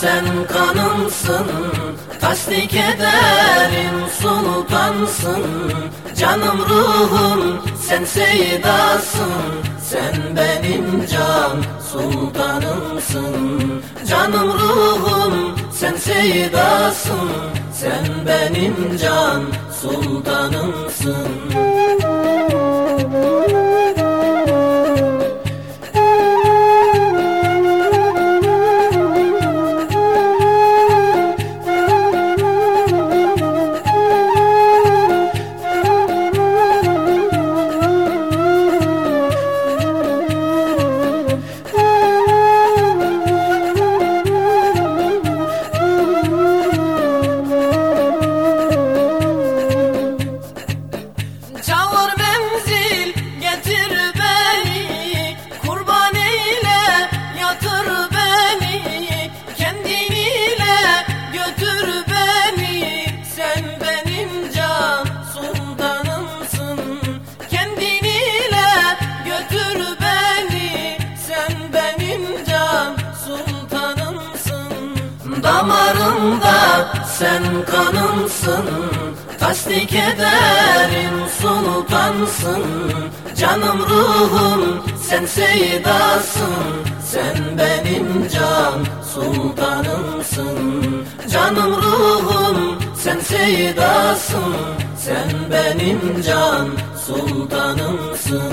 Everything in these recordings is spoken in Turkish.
sen kanımsın Tasdik ederim sultansın. Canım ruhum sen seyidasın Sen benim can sultanımsın. Canım ruhum sen seyidasın Sen benim can sultanımsın sen kanımsın Tasdik ederim sultansın. Canım ruhum sen seyidasın Sen benim can sultanımsın. Canım ruhum sen seyidasın Sen benim can sultanımsın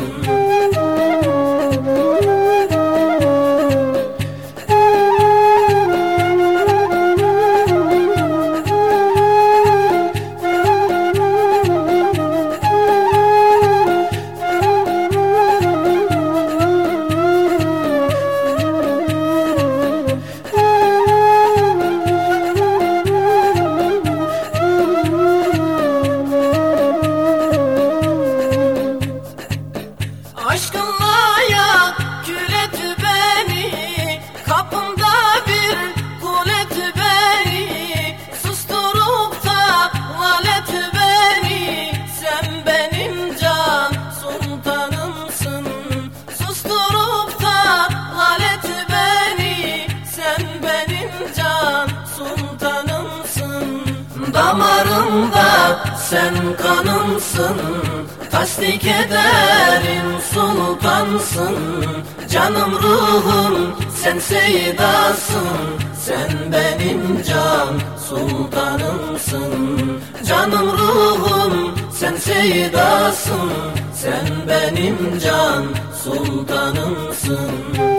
Aşkınla ya kület beni Kapımda bir kulet beni Susturup da valet beni Sen benim can sultanımsın. Susturup da valet beni Sen benim can sultanımsın. Damarımda sen kanımsın Tasdik ederim sultansın Canım ruhum sen seyidasın Sen benim can sultanımsın. Canım ruhum sen seyidasın Sen benim can sultanımsın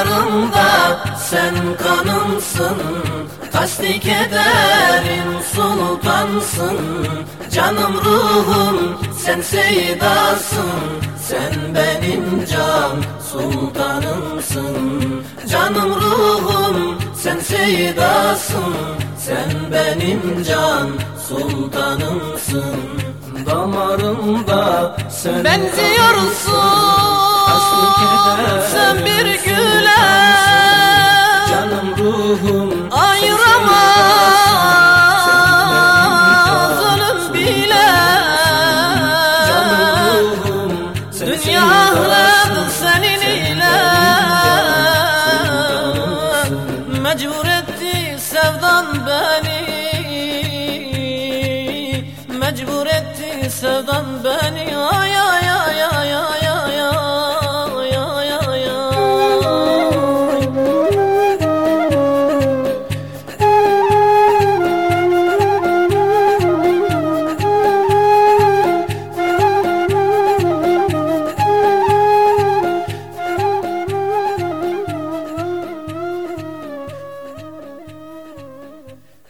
Damarımda sen kanımsın Tasdik ederim sultansın. Canım ruhum sen seyidasın Sen benim can sultanımsın. Canım ruhum sen seyidasın Sen benim can sultanımsın. Damarımda sen Benziyorsun sen bir güle Canım ruhum Ayırama Zulüm bile. Canım ruhum Dünya ahlak senin ile. Mecbur etti sevdan beni. Mecbur etti sevdan beni.